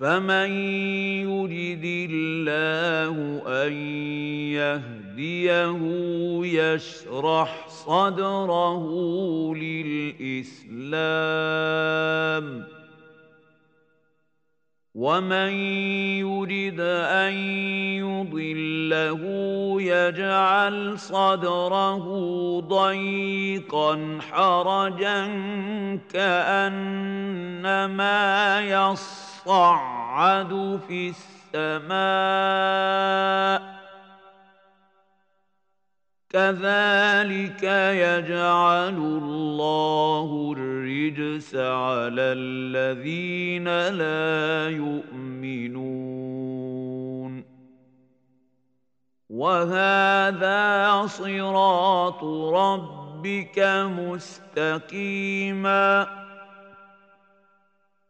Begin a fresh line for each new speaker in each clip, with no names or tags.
فمن يرد الله ان يهديه يشرح صدره للاسلام ومن يرد ان يضله يجعل صدره ضيقا حرجا كانما يصعد في السماء كذلك يجعل الله الرجس على الذين لا يؤمنون. وهذا صراط ربك مستقيما.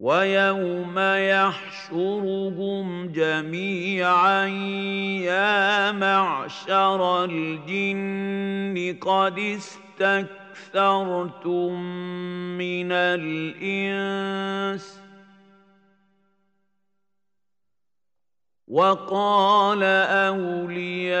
ويوم يحشرهم جميعا يا معشر الجن قد استكثرتم من الإنس. وقال أولياؤهم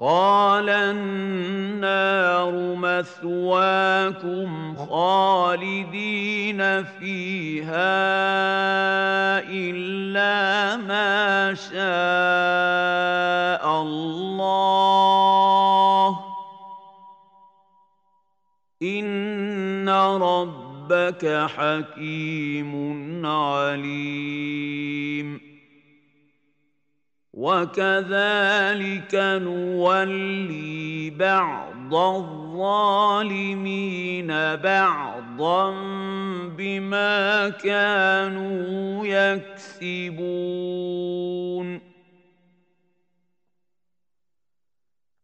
قال النار مثواكم خالدين فيها إلا ما شاء الله. إن ربك حكيم عليم. وكذلك نولي بعض الظالمين بعضا بما كانوا يكسبون.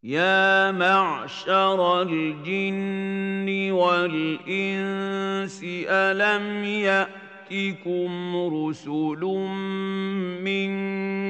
يا معشر الجن والإنس ألم يأ يأتكم رسل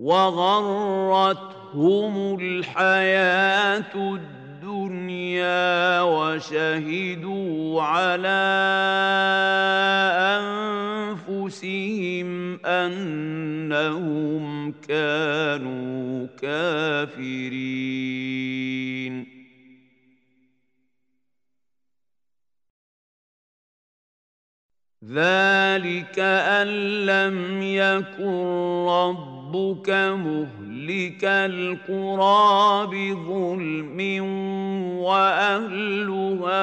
وغرتهم الحياة الدنيا وشهدوا على أنفسهم أنهم كانوا كافرين. ذلك أن لم يكن ربك مهلك القرى بظلم وأهلها